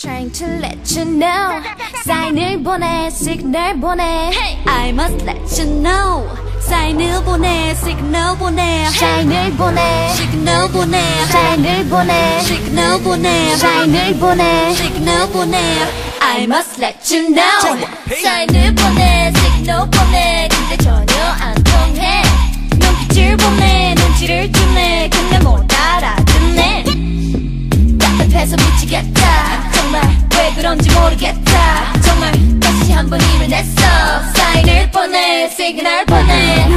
Trying to let you know. 사인을 보내 시그널 보내. Hey! I must let you know. 사인을 보내 시그널 보내. 사인을 보내 시그널 보내. 사인을 보내 시그널 보내. 사인을 보내 시그널 보내. I must let you know. 사인을 보내 시그널 보내. 근데 전혀 안 통해. 눈빛을 보내 눈치를 주네. 근데 못 알아듣네. 답답해서 미치겠다. 왜 그런지 모르겠다. 정말 다시 한 번 힘을 냈어. 사인을 보내 시그널 보내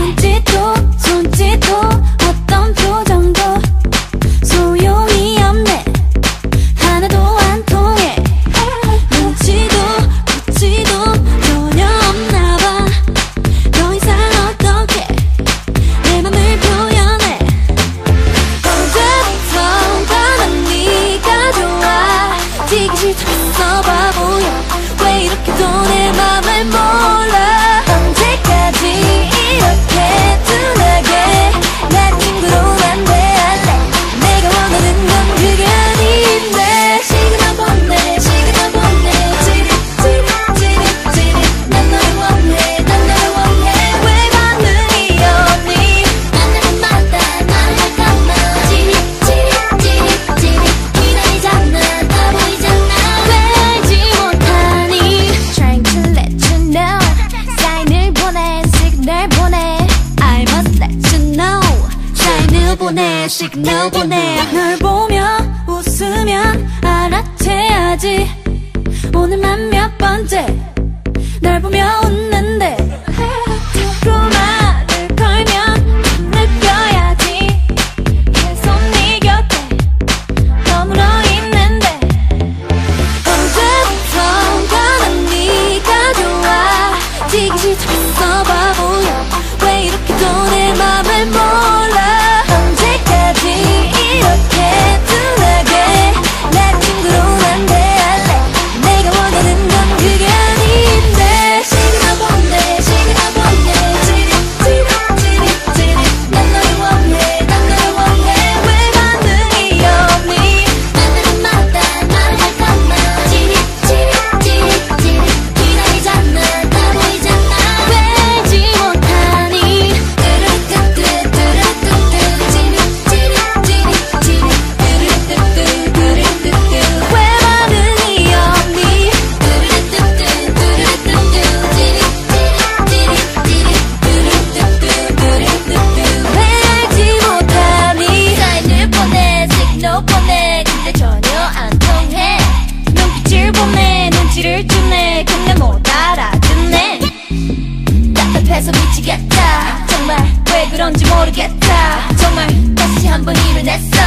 현분이를 냈어.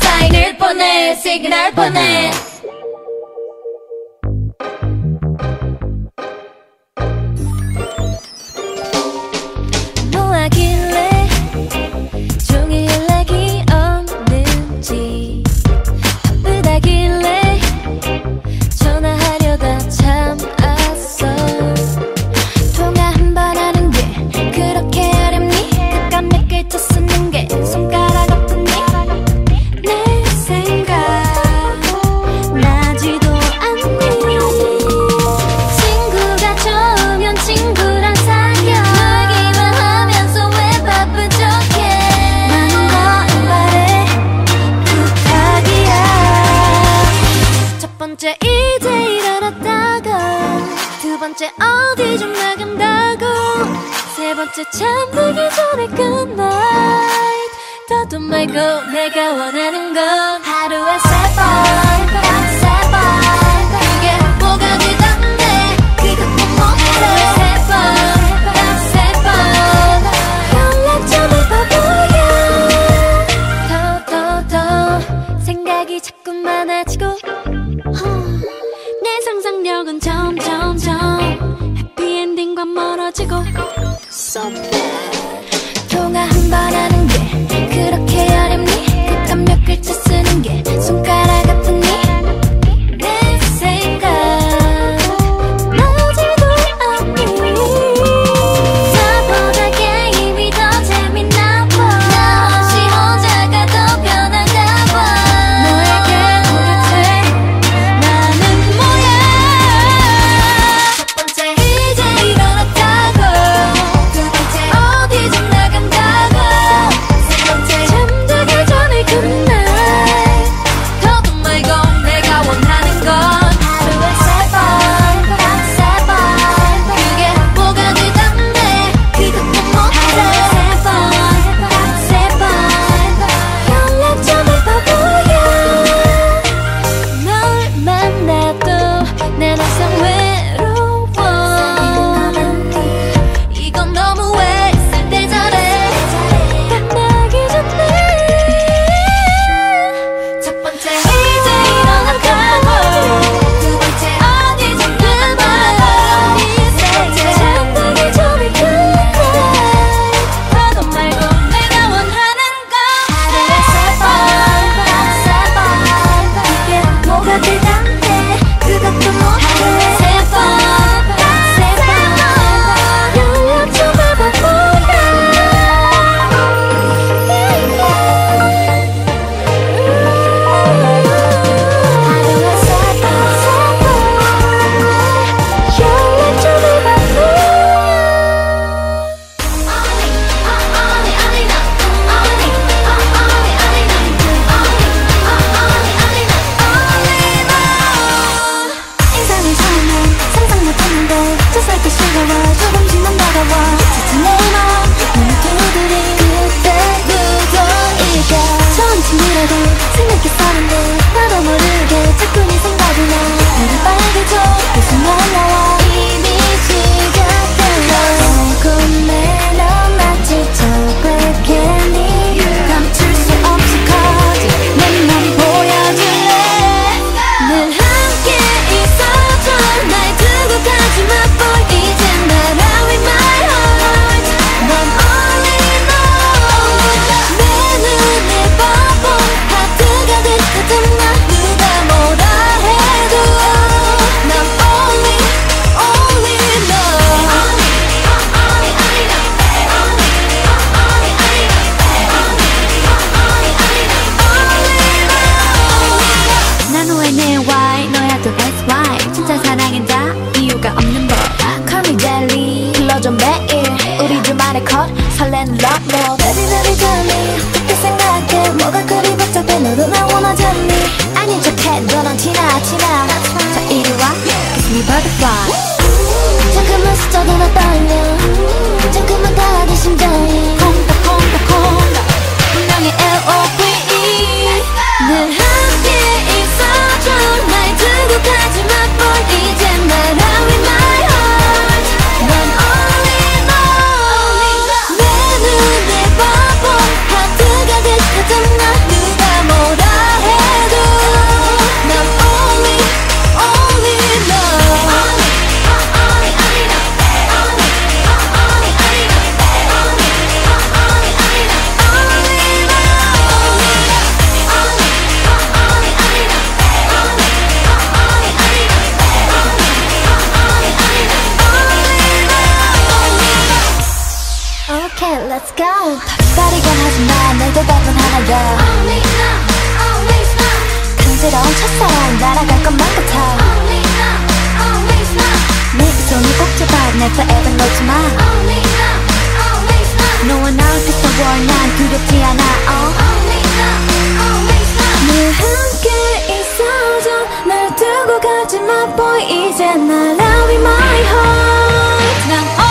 사인을 보내 시그널 보내. it, let's go. 헛소리가 하지마 내도 답은 하나야. Only now, always now 간지러운 첫사랑 날아갈 것만 같아. Only now, always now 네 손을 꼭 잡아 내 forever 놓지 마 Only now, always now 너와 나 뜻한 world 난 두렵지 않아. Only now, always now 늘 함께 있어줘. 날 두고 가지마. boy 이제 날 I'll my heart.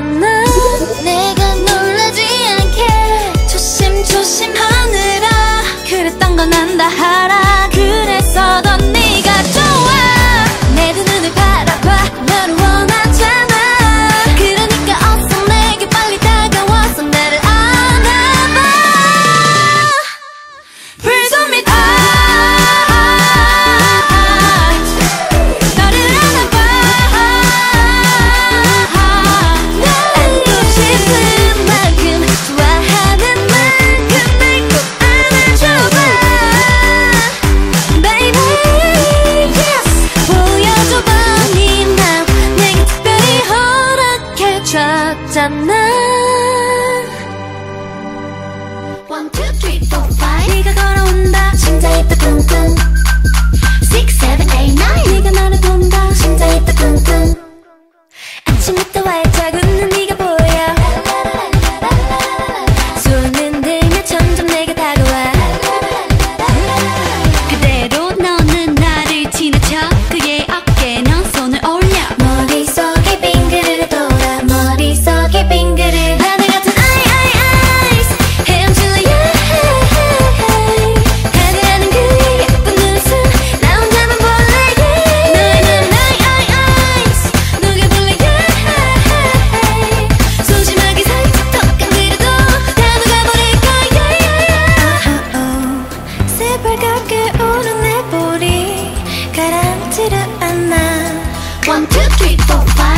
않아 내가 놀라지 않게 조심조심 하느라. 그랬던 건 안다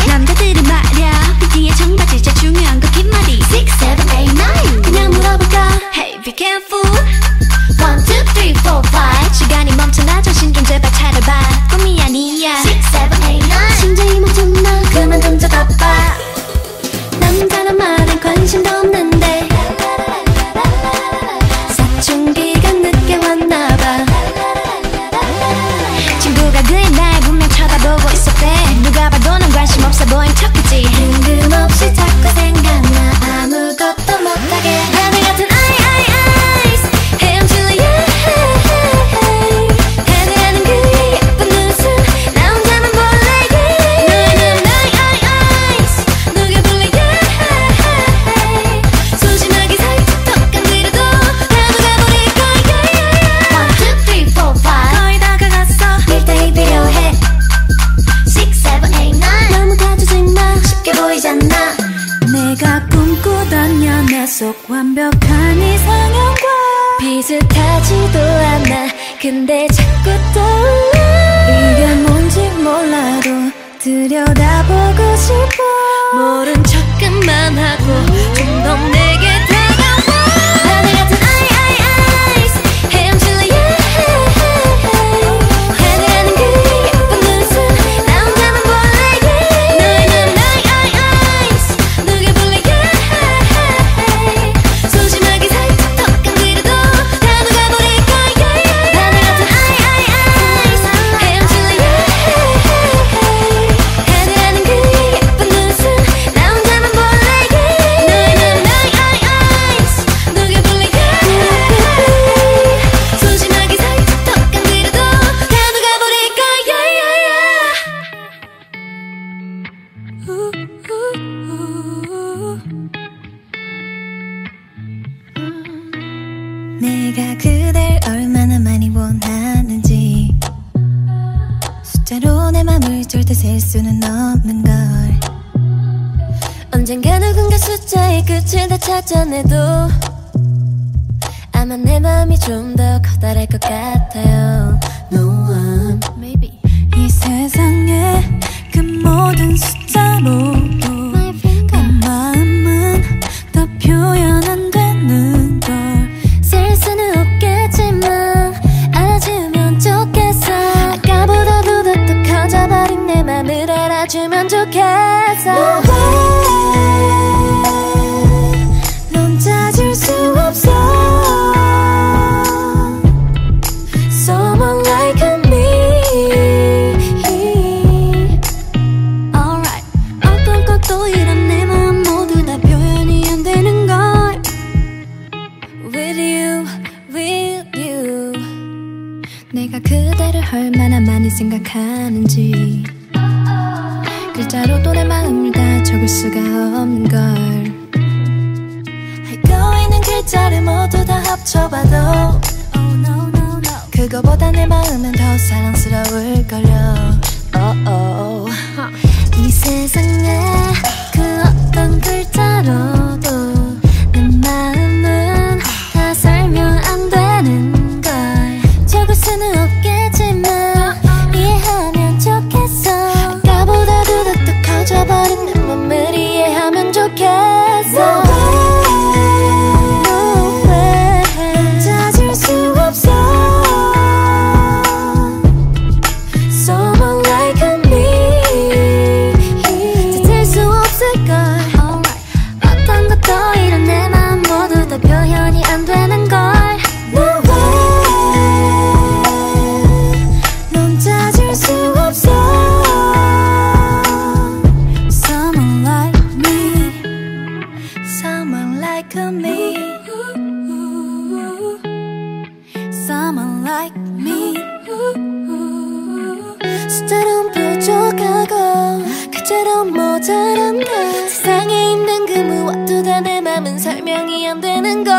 남자들은 말야. 비키의 정말 진짜 중요한 거 긴말이. 6, 7, 8, 9 그냥 물어볼까? Hey be careful. 1, 2, 3, 4, 5 시간이 멈춰나 정신 좀 제발 차려봐. 꿈이 아니야. 6, 7, 8, 9 심도 없는 들여다보고 싶어. 모른 척끝만 하고 좀 더 내게 쳐봐도 oh, no, no, no. 그거보다 내 마음은 더 사랑스러울걸요 oh, oh. oh. 이 세상에 그 어떤 글자로 look at Someone like me. 숫자론 부족하고 그처럼 모자란다 세상에 있는 그 무엇도 다 내 맘은 설명이 안 되는 걸.